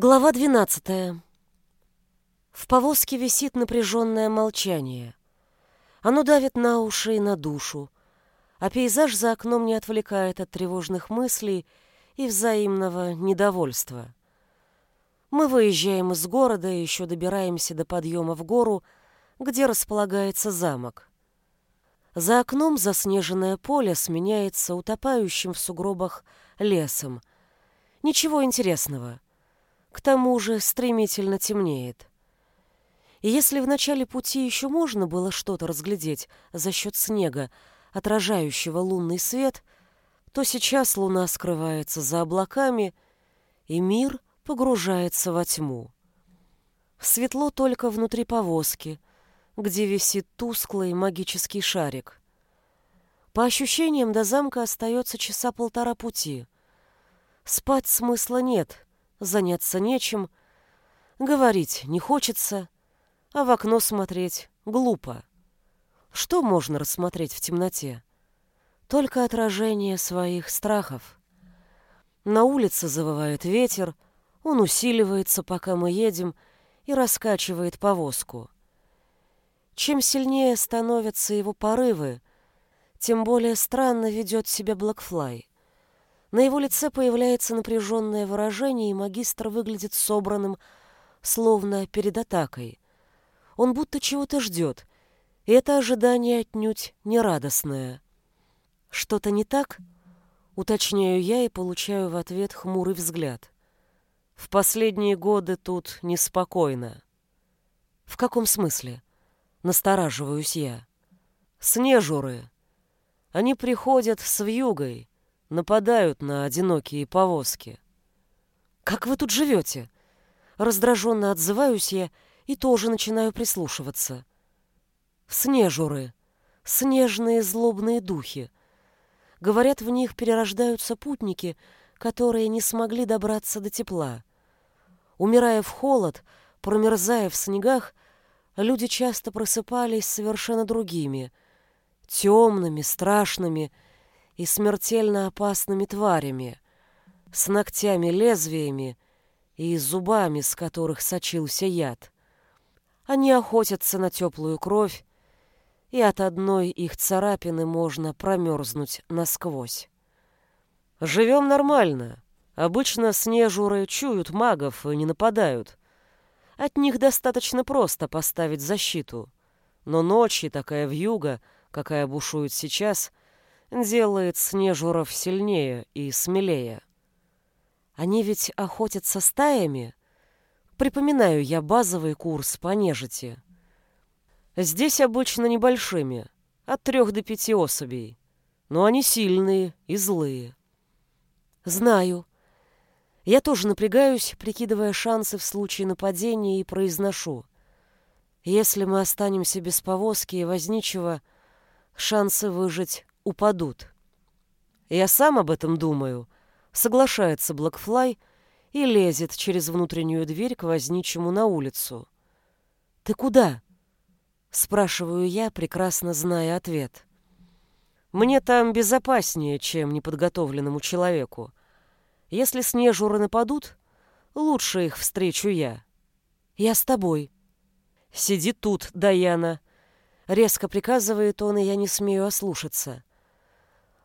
Глава двенадцатая. В повозке висит напряженное молчание. Оно давит на уши и на душу, а пейзаж за окном не отвлекает от тревожных мыслей и взаимного недовольства. Мы выезжаем из города и еще добираемся до подъема в гору, где располагается замок. За окном заснеженное поле сменяется утопающим в сугробах лесом. Ничего интересного — к тому же стремительно темнеет. И если в начале пути еще можно было что-то разглядеть за счет снега, отражающего лунный свет, то сейчас луна скрывается за облаками, и мир погружается во тьму. Светло только внутри повозки, где висит тусклый магический шарик. По ощущениям, до замка остается часа полтора пути. Спать смысла нет, заняться нечем, говорить не хочется, а в окно смотреть глупо. Что можно рассмотреть в темноте? Только отражение своих страхов. На улице завывает ветер, он усиливается, пока мы едем, и раскачивает повозку. Чем сильнее становятся его порывы, тем более странно ведет себя Блэкфлай. На его лице появляется напряженное выражение, и магистр выглядит собранным, словно перед атакой. Он будто чего-то ждет, и это ожидание отнюдь не радостное. «Что-то не так?» — уточняю я и получаю в ответ хмурый взгляд. «В последние годы тут неспокойно». «В каком смысле?» — настораживаюсь я. «Снежуры. Они приходят с вьюгой, нападают на одинокие повозки. «Как вы тут живете?» Раздраженно отзываюсь я и тоже начинаю прислушиваться. Снежуры, снежные злобные духи. Говорят, в них перерождаются путники, которые не смогли добраться до тепла. Умирая в холод, промерзая в снегах, люди часто просыпались совершенно другими, темными, страшными, и смертельно опасными тварями, с ногтями-лезвиями и зубами, с которых сочился яд. Они охотятся на теплую кровь, и от одной их царапины можно промерзнуть насквозь. Живем нормально. Обычно снежуры чуют магов и не нападают. От них достаточно просто поставить защиту. Но ночи такая вьюга, какая бушует сейчас, делает снежуров сильнее и смелее. Они ведь охотятся стаями. Припоминаю я базовый курс по нежити. Здесь обычно небольшими, от трех до пяти особей. Но они сильные и злые. Знаю. Я тоже напрягаюсь, прикидывая шансы в случае нападения, и произношу. Если мы останемся без повозки и возничего, шансы выжить упадут. Я сам об этом думаю, соглашается Блэкфлай и лезет через внутреннюю дверь к возничему на улицу. Ты куда? спрашиваю я, прекрасно зная ответ. Мне там безопаснее, чем неподготовленному человеку. Если снежуры нападут, лучше их встречу я. Я с тобой. Сиди тут, Даяна. Резко приказывает он, и я не смею ослушаться.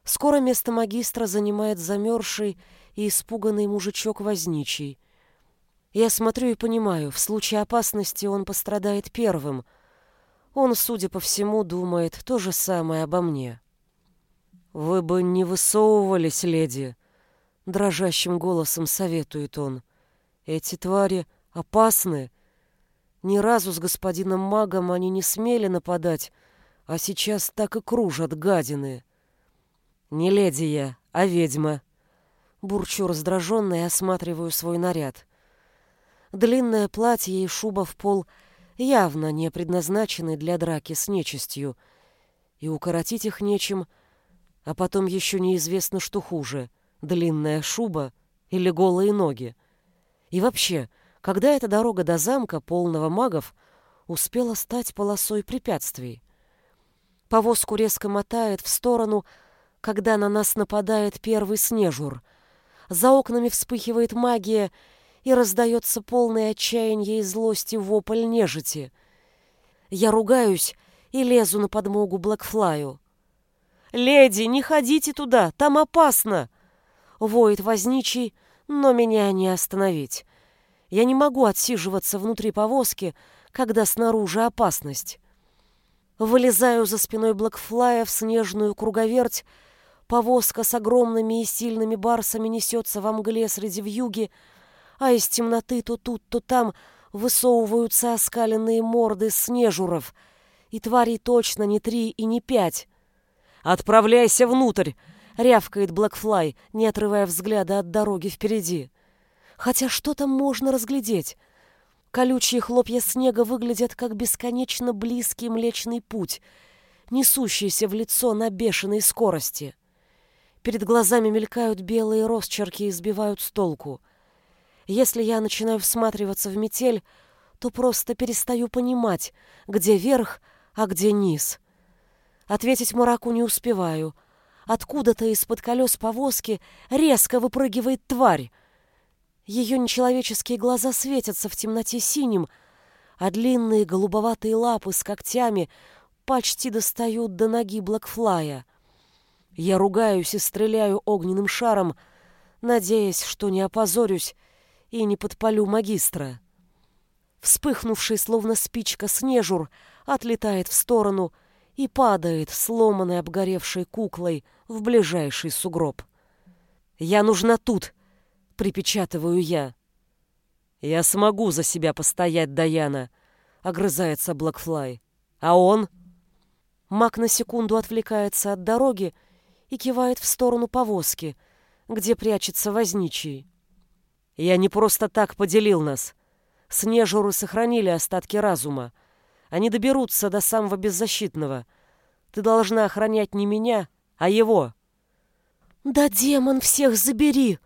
Скоро место магистра занимает замерзший и испуганный мужичок возничий. Я смотрю и понимаю, в случае опасности он пострадает первым. Он, судя по всему, думает то же самое обо мне. «Вы бы не высовывались, леди», — дрожащим голосом советует он. «Эти твари опасны. Ни разу с господином магом они не смели нападать, а сейчас так и кружат гадины». «Не леди я, а ведьма». Бурчу раздраженно и осматриваю свой наряд. Длинное платье и шуба в пол явно не предназначены для драки с нечистью, и укоротить их нечем, а потом еще неизвестно, что хуже — длинная шуба или голые ноги. И вообще, когда эта дорога до замка, полного магов, успела стать полосой препятствий? Повозку резко мотает в сторону — когда на нас нападает первый снежур. За окнами вспыхивает магия, и раздается полное отчаяние и злости вопль нежити. Я ругаюсь и лезу на подмогу Блэкфлаю. «Леди, не ходите туда, там опасно!» Воет возничий, но меня не остановить. Я не могу отсиживаться внутри повозки, когда снаружи опасность. Вылезаю за спиной Блэкфлая в снежную круговерть, повозка с огромными и сильными барсами несется во мгле среди вьюги, а из темноты то тут, то там высовываются оскаленные морды снежуров, и тварей точно не три и не пять. «Отправляйся внутрь!» — рявкает Блэкфлай, не отрывая взгляда от дороги впереди. Хотя что там можно разглядеть? Колючие хлопья снега выглядят как бесконечно близкий Млечный Путь, несущийся в лицо на бешеной скорости. Перед глазами мелькают белые росчерки и сбивают с толку — если я начинаю всматриваться в метель, то просто перестаю понимать, где верх, а где низ. Ответить Мураку не успеваю. Откуда-то из-под колес повозки резко выпрыгивает тварь. Ее нечеловеческие глаза светятся в темноте синим, а длинные голубоватые лапы с когтями почти достают до ноги Блэкфлая. Я ругаюсь и стреляю огненным шаром, надеясь, что не опозорюсь и не подпалю магистра. Вспыхнувший, словно спичка, снежур отлетает в сторону и падает, сломанной обгоревшей куклой, в ближайший сугроб. «Я нужна тут!» — припечатываю я. «Я смогу за себя постоять, Даяна!» — огрызается Блэкфлай. «А он?» Мак на секунду отвлекается от дороги и кивает в сторону повозки, где прячется возничий. Я не просто так поделил нас. Снежуры сохранили остатки разума. Они доберутся до самого беззащитного. Ты должна охранять не меня, а его. Да демон всех забери!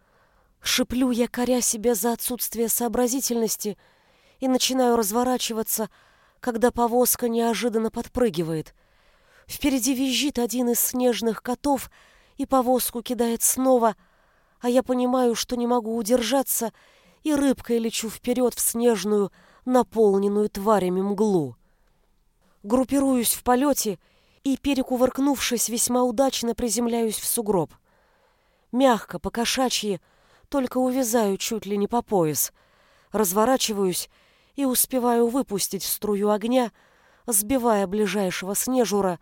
Шиплю я, коря себя за отсутствие сообразительности, и начинаю разворачиваться, когда повозка неожиданно подпрыгивает. Впереди визжит один из снежных котов, и повозку кидает снова — а я понимаю, что не могу удержаться, и рыбкой лечу вперед в снежную, наполненную тварями мглу. Группируюсь в полете и, перекувыркнувшись, весьма удачно приземляюсь в сугроб. Мягко, по-кошачьи, только увязаю чуть ли не по пояс, разворачиваюсь и успеваю выпустить струю огня, сбивая ближайшего снежура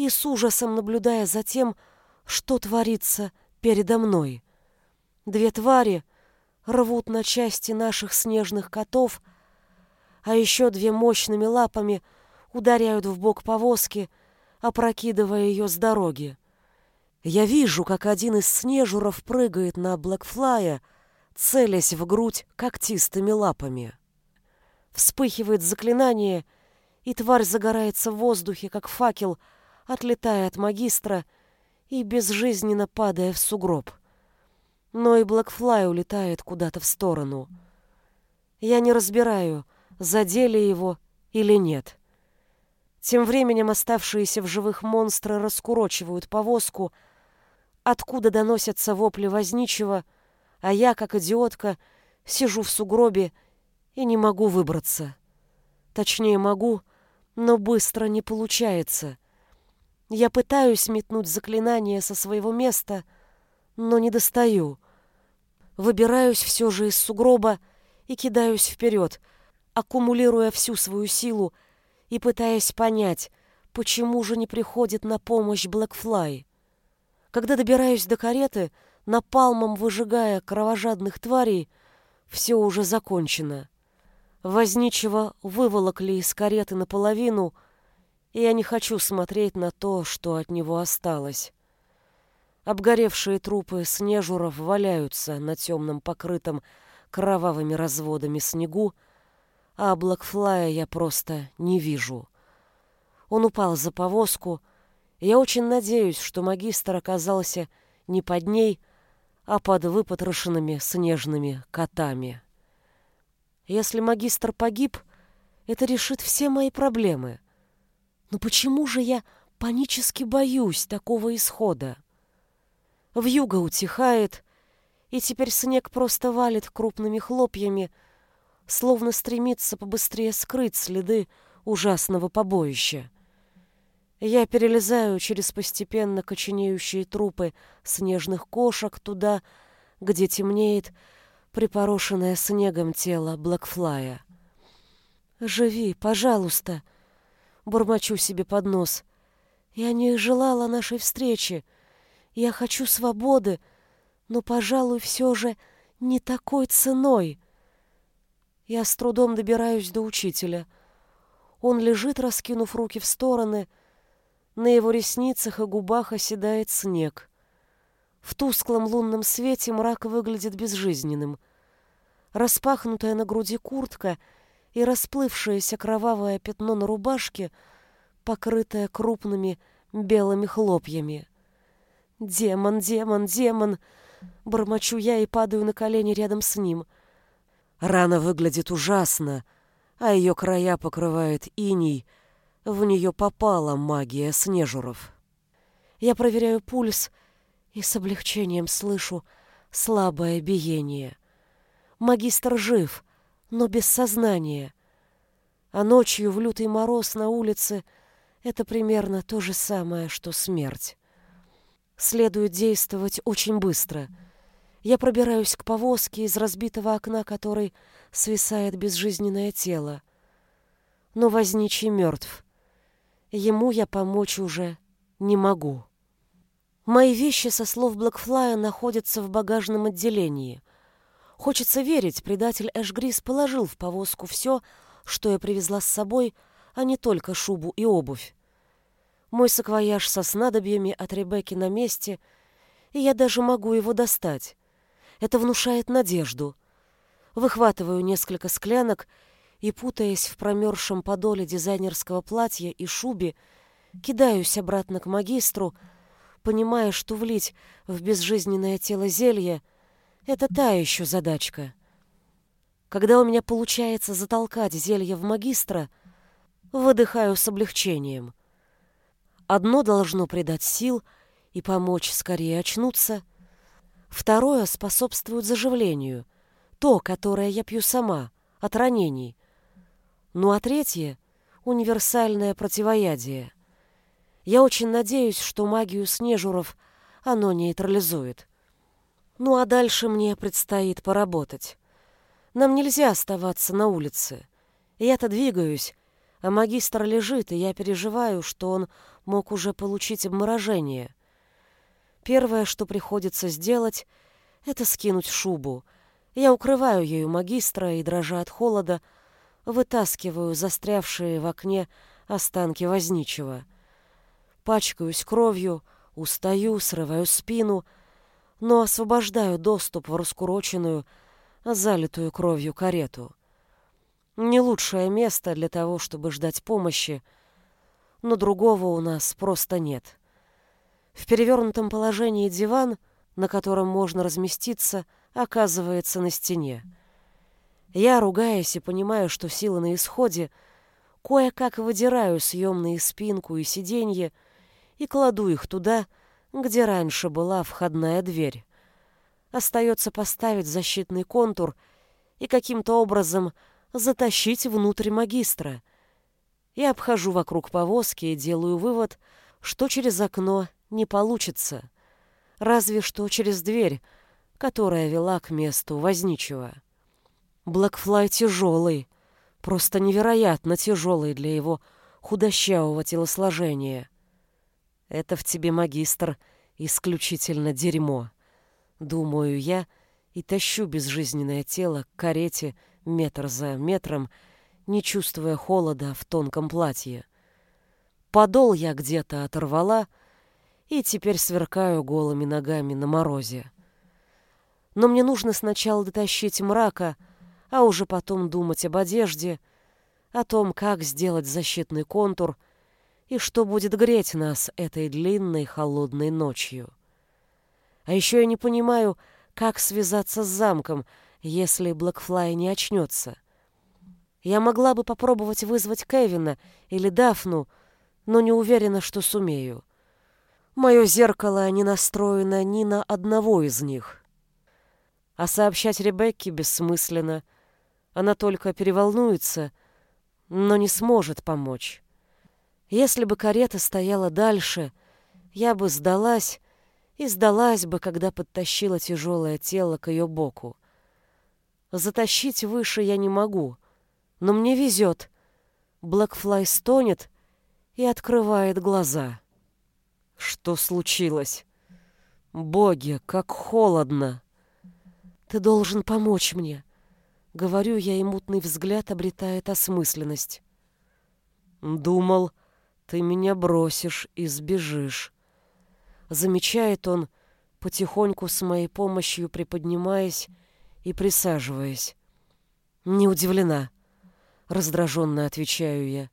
и с ужасом наблюдая за тем, что творится передо мной. Две твари рвут на части наших снежных котов, а еще две мощными лапами ударяют в бок повозки, опрокидывая ее с дороги. Я вижу, как один из снежуров прыгает на Блэкфлая, целясь в грудь когтистыми лапами. Вспыхивает заклинание, и тварь загорается в воздухе, как факел, отлетая от магистра и безжизненно падая в сугроб но и Блэкфлай улетает куда-то в сторону. Я не разбираю, задели его или нет. Тем временем оставшиеся в живых монстры раскурочивают повозку, откуда доносятся вопли возничего, а я, как идиотка, сижу в сугробе и не могу выбраться. Точнее, могу, но быстро не получается. Я пытаюсь метнуть заклинание со своего места — но не достаю. Выбираюсь все же из сугроба и кидаюсь вперед, аккумулируя всю свою силу и пытаясь понять, почему же не приходит на помощь Блэкфлай. Когда добираюсь до кареты, напалмом выжигая кровожадных тварей, все уже закончено. Возничего выволокли из кареты наполовину, я не хочу смотреть на то, что от него осталось. Обгоревшие трупы снежуров валяются на темном покрытом кровавыми разводами снегу, а Блэкфлая я просто не вижу. Он упал за повозку, я очень надеюсь, что магистр оказался не под ней, а под выпотрошенными снежными котами. Если магистр погиб, это решит все мои проблемы. Но почему же я панически боюсь такого исхода? Вьюга утихает, и теперь снег просто валит крупными хлопьями, словно стремится побыстрее скрыть следы ужасного побоища. Я перелезаю через постепенно коченеющие трупы снежных кошек туда, где темнеет припорошенное снегом тело Блэкфлая. «Живи, пожалуйста!» — бормочу себе под нос. «Я не желала нашей встречи. Я хочу свободы, но, пожалуй, все же не такой ценой». Я с трудом добираюсь до учителя. Он лежит, раскинув руки в стороны. На его ресницах и губах оседает снег. В тусклом лунном свете мрак выглядит безжизненным. Распахнутая на груди куртка — и расплывшееся кровавое пятно на рубашке, покрытое крупными белыми хлопьями. «Демон, демон, демон!» Бормочу я и падаю на колени рядом с ним. Рана выглядит ужасно, а ее края покрывает иней. В нее попала магия снежуров. Я проверяю пульс и с облегчением слышу слабое биение. Магистр жив — но без сознания. А ночью в лютый мороз на улице это примерно то же самое, что смерть. Следует действовать очень быстро. Я пробираюсь к повозке, из разбитого окна которой свисает безжизненное тело. Но возничий мертв. Ему я помочь уже не могу. Мои вещи, со слов Блэкфлая, находятся в багажном отделении — Хочется верить, предатель Эшгрис положил в повозку все, что я привезла с собой, а не только шубу и обувь. Мой саквояж со снадобьями от Ребекки на месте, и я даже могу его достать. Это внушает надежду. Выхватываю несколько склянок и, путаясь в промерзшем подоле дизайнерского платья и шубе, кидаюсь обратно к магистру, понимая, что влить в безжизненное тело зелье — это та еще задачка. Когда у меня получается затолкать зелье в магистра, выдыхаю с облегчением. Одно должно придать сил и помочь скорее очнуться, второе способствует заживлению, то, которое я пью сама, от ранений. Ну а третье — универсальное противоядие. Я очень надеюсь, что магию снежуров оно нейтрализует. Ну а дальше мне предстоит поработать. Нам нельзя оставаться на улице. Я-то двигаюсь, а магистр лежит, и я переживаю, что он мог уже получить обморожение. Первое, что приходится сделать, это скинуть шубу. Я укрываю ею магистра и, дрожа от холода, вытаскиваю застрявшие в окне останки возничего. Пачкаюсь кровью, устаю, срываю спину — но освобождаю доступ в раскуроченную, залитую кровью карету. Не лучшее место для того, чтобы ждать помощи, но другого у нас просто нет. В перевернутом положении диван, на котором можно разместиться, оказывается на стене. Я, ругаясь и понимаю, что силы на исходе, кое-как выдираю съемные спинку и сиденье и кладу их туда, где раньше была входная дверь. Остается поставить защитный контур и каким-то образом затащить внутрь магистра. Я обхожу вокруг повозки и делаю вывод, что через окно не получится, разве что через дверь, которая вела к месту возничего. Блэкфлай тяжелый, просто невероятно тяжелый для его худощавого телосложения. Это в тебе, магистр, исключительно дерьмо. Думаю я и тащу безжизненное тело к карете метр за метром, не чувствуя холода в тонком платье. Подол я где-то оторвала и теперь сверкаю голыми ногами на морозе. Но мне нужно сначала дотащить мрака, а уже потом думать об одежде, о том, как сделать защитный контур — и что будет греть нас этой длинной холодной ночью. А еще я не понимаю, как связаться с замком, если Блэкфлай не очнется. Я могла бы попробовать вызвать Кевина или Дафну, но не уверена, что сумею. Мое зеркало не настроено ни на одного из них. А сообщать Ребекке бессмысленно. Она только переволнуется, но не сможет помочь. Если бы карета стояла дальше, я бы сдалась и сдалась бы, когда подтащила тяжелое тело к ее боку. Затащить выше я не могу, но мне везет. Блэкфлай стонет и открывает глаза. Что случилось? Боги, как холодно! Ты должен помочь мне. Говорю я, и мутный взгляд обретает осмысленность. Думал, ты меня бросишь и сбежишь. Замечает он, потихоньку с моей помощью приподнимаясь и присаживаясь. Не удивлена. Раздраженно отвечаю я.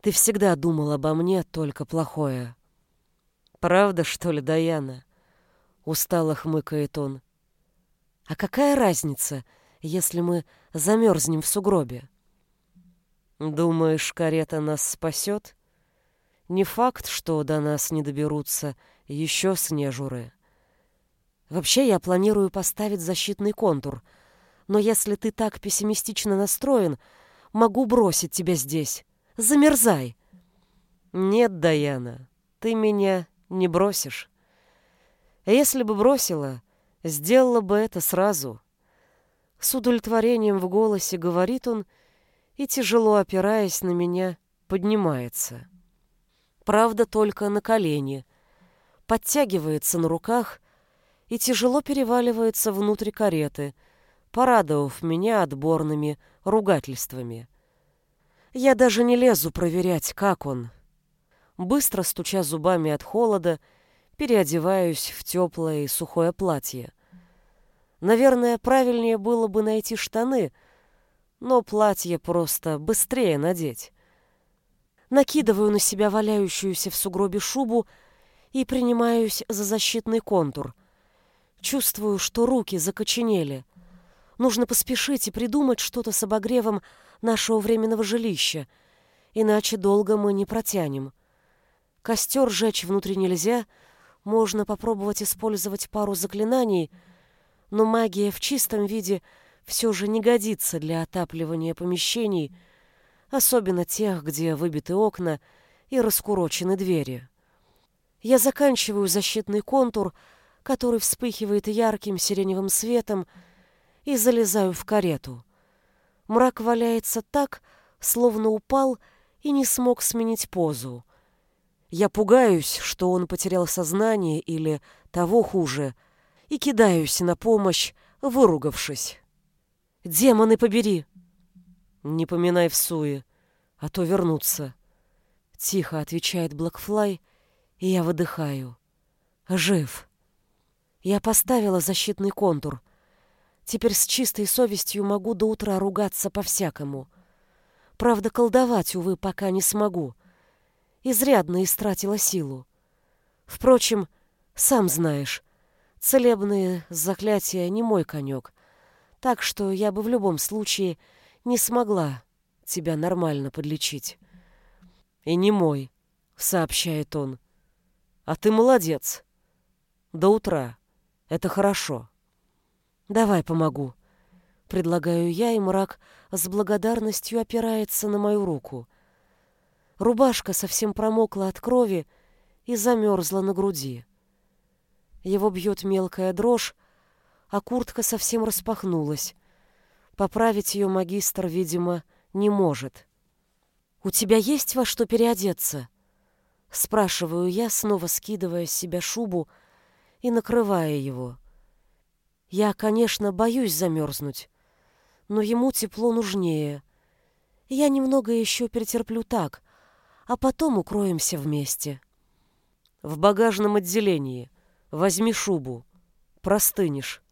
Ты всегда думал обо мне только плохое. Правда, что ли, Даяна? Устало хмыкает он. А какая разница, если мы замерзнем в сугробе? Думаешь, карета нас спасет? Не факт, что до нас не доберутся еще снежуры. Вообще я планирую поставить защитный контур, но если ты так пессимистично настроен, могу бросить тебя здесь. Замерзай. Нет, Даяна, ты меня не бросишь. Если бы бросила, сделала бы это сразу. С удовлетворением в голосе говорит он и, тяжело опираясь на меня, поднимается правда, только на колени, подтягивается на руках и тяжело переваливается внутрь кареты, порадовав меня отборными ругательствами. Я даже не лезу проверять, как он. Быстро стуча зубами от холода, переодеваюсь в теплое и сухое платье. Наверное, правильнее было бы найти штаны, но платье просто быстрее надеть накидываю на себя валяющуюся в сугробе шубу и принимаюсь за защитный контур. Чувствую, что руки закоченели. Нужно поспешить и придумать что-то с обогревом нашего временного жилища, иначе долго мы не протянем. Костер жечь внутри нельзя, можно попробовать использовать пару заклинаний, но магия в чистом виде все же не годится для отапливания помещений — особенно тех, где выбиты окна и раскурочены двери. Я заканчиваю защитный контур, который вспыхивает ярким сиреневым светом, и залезаю в карету. Мрак валяется так, словно упал и не смог сменить позу. Я пугаюсь, что он потерял сознание или того хуже, и кидаюсь на помощь, выругавшись. «Демоны побери!» «Не поминай в суе, а то вернутся». Тихо отвечает Блэкфлай, и я выдыхаю. «Жив». Я поставила защитный контур. Теперь с чистой совестью могу до утра ругаться по-всякому. Правда, колдовать, увы, пока не смогу. Изрядно истратила силу. Впрочем, сам знаешь, целебные заклятия не мой конек, так что я бы в любом случае не смогла тебя нормально подлечить. И не мой, сообщает он. А ты молодец. До утра. Это хорошо. Давай помогу. Предлагаю я, и мрак с благодарностью опирается на мою руку. Рубашка совсем промокла от крови и замерзла на груди. Его бьет мелкая дрожь, а куртка совсем распахнулась. Поправить ее магистр, видимо, не может. «У тебя есть во что переодеться?» Спрашиваю я, снова скидывая с себя шубу и накрывая его. Я, конечно, боюсь замерзнуть, но ему тепло нужнее. Я немного еще перетерплю так, а потом укроемся вместе. В багажном отделении. Возьми шубу. Простынешь.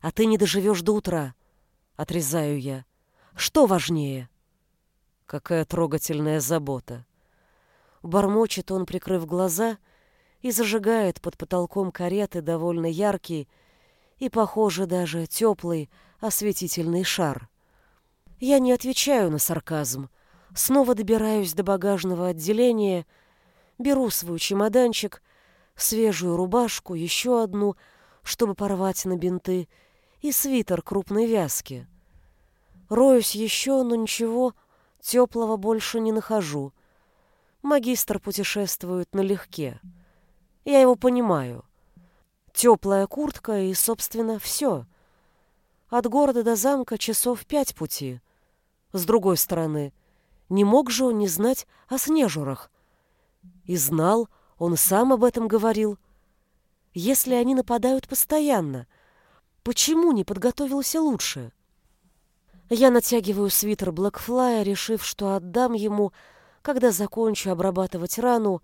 А ты не доживешь до утра отрезаю я. Что важнее? Какая трогательная забота. Бормочет он, прикрыв глаза, и зажигает под потолком кареты довольно яркий и, похоже, даже теплый осветительный шар. Я не отвечаю на сарказм. Снова добираюсь до багажного отделения, беру свой чемоданчик, свежую рубашку, еще одну, чтобы порвать на бинты, и свитер крупной вязки. Роюсь еще, но ничего теплого больше не нахожу. Магистр путешествует налегке. Я его понимаю. Теплая куртка и, собственно, все. От города до замка часов пять пути. С другой стороны, не мог же он не знать о снежурах. И знал, он сам об этом говорил. Если они нападают постоянно, почему не подготовился лучше? Я натягиваю свитер Блэкфлая, решив, что отдам ему, когда закончу обрабатывать рану,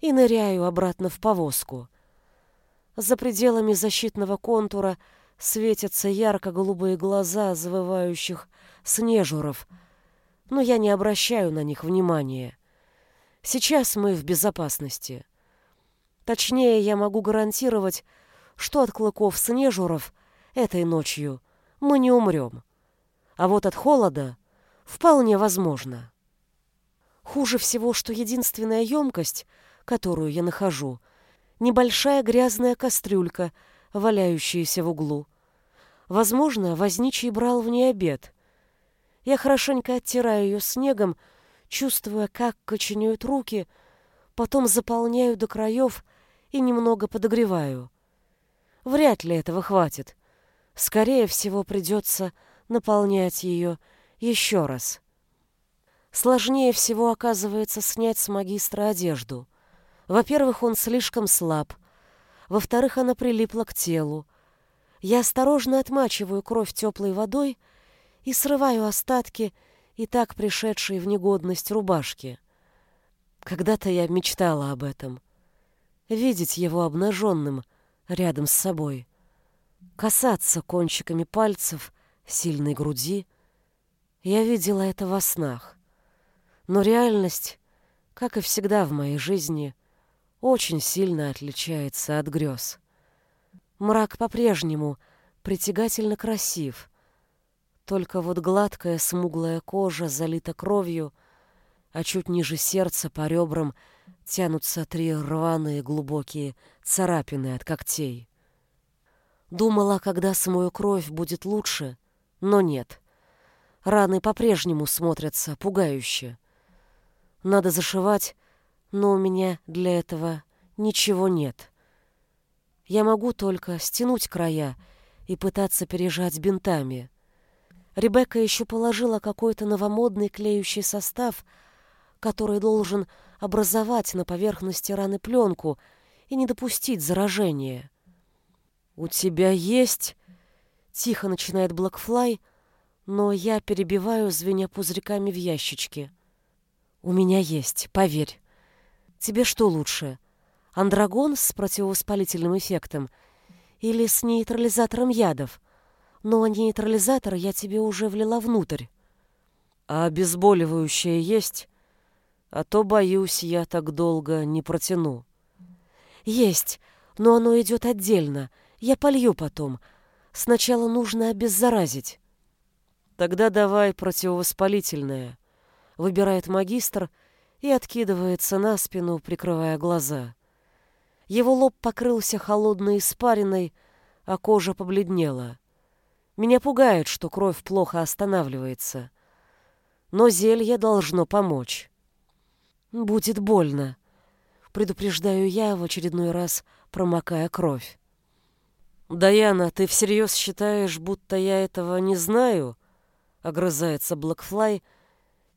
и ныряю обратно в повозку. За пределами защитного контура светятся ярко-голубые глаза завывающих снежуров, но я не обращаю на них внимания. Сейчас мы в безопасности. Точнее, я могу гарантировать, что от клыков снежуров этой ночью мы не умрем. А вот от холода вполне возможно. Хуже всего, что единственная емкость, которую я нахожу, небольшая грязная кастрюлька, валяющаяся в углу. Возможно, возничий брал в ней обед. Я хорошенько оттираю ее снегом, чувствуя, как коченеют руки, потом заполняю до краев и немного подогреваю. Вряд ли этого хватит. Скорее всего, придется наполнять ее еще раз. Сложнее всего оказывается снять с магистра одежду. Во-первых, он слишком слаб. Во-вторых, она прилипла к телу. Я осторожно отмачиваю кровь теплой водой и срываю остатки и так пришедшей в негодность рубашки. Когда-то я мечтала об этом видеть его обнаженным рядом с собой, касаться кончиками пальцев сильной груди. Я видела это во снах. Но реальность, как и всегда в моей жизни, очень сильно отличается от грез. Мрак по-прежнему притягательно красив, только вот гладкая смуглая кожа залита кровью, а чуть ниже сердца по ребрам — тянутся три рваные глубокие царапины от когтей. Думала, когда смою кровь, будет лучше, но нет. Раны по-прежнему смотрятся пугающе. Надо зашивать, но у меня для этого ничего нет. Я могу только стянуть края и пытаться пережать бинтами. Ребекка еще положила какой-то новомодный клеющий состав, который должен образовать на поверхности раны пленку и не допустить заражения. «У тебя есть...» — тихо начинает Блэкфлай, но я перебиваю, звеня пузырьками в ящичке. «У меня есть, поверь. Тебе что лучше, андрагон с противовоспалительным эффектом или с нейтрализатором ядов? Но нейтрализатор я тебе уже влила внутрь». «А обезболивающее есть?» А то, боюсь, я так долго не протяну. Есть, но оно идет отдельно. Я полью потом. Сначала нужно обеззаразить. Тогда давай противовоспалительное. Выбирает магистр и откидывается на спину, прикрывая глаза. Его лоб покрылся холодной испариной, а кожа побледнела. Меня пугает, что кровь плохо останавливается. Но зелье должно помочь. «Будет больно», — предупреждаю я в очередной раз, промокая кровь. «Даяна, ты всерьез считаешь, будто я этого не знаю?» — огрызается Блэкфлай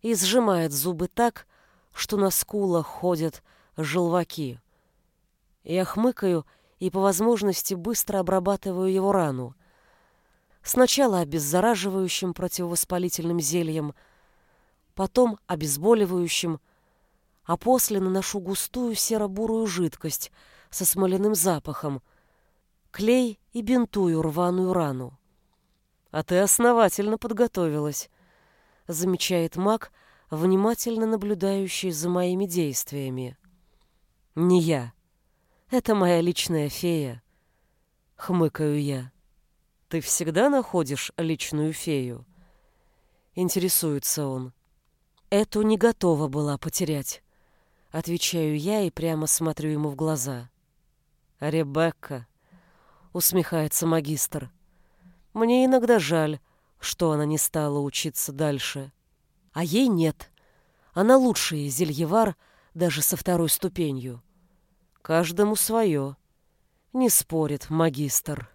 и сжимает зубы так, что на скулах ходят желваки. Я хмыкаю и по возможности быстро обрабатываю его рану. Сначала обеззараживающим противовоспалительным зельем, потом обезболивающим, а после наношу густую серо-бурую жидкость со смоляным запахом, клей и бинтую рваную рану. «А ты основательно подготовилась», — замечает маг, внимательно наблюдающий за моими действиями. «Не я. Это моя личная фея», — хмыкаю я. «Ты всегда находишь личную фею?» Интересуется он. Эту не готова была потерять. Отвечаю я и прямо смотрю ему в глаза. «Ребекка», — усмехается магистр, Мне иногда жаль, что она не стала учиться дальше. А ей нет. Она лучший зельевар даже со второй ступенью. Каждому свое. Не спорит магистр.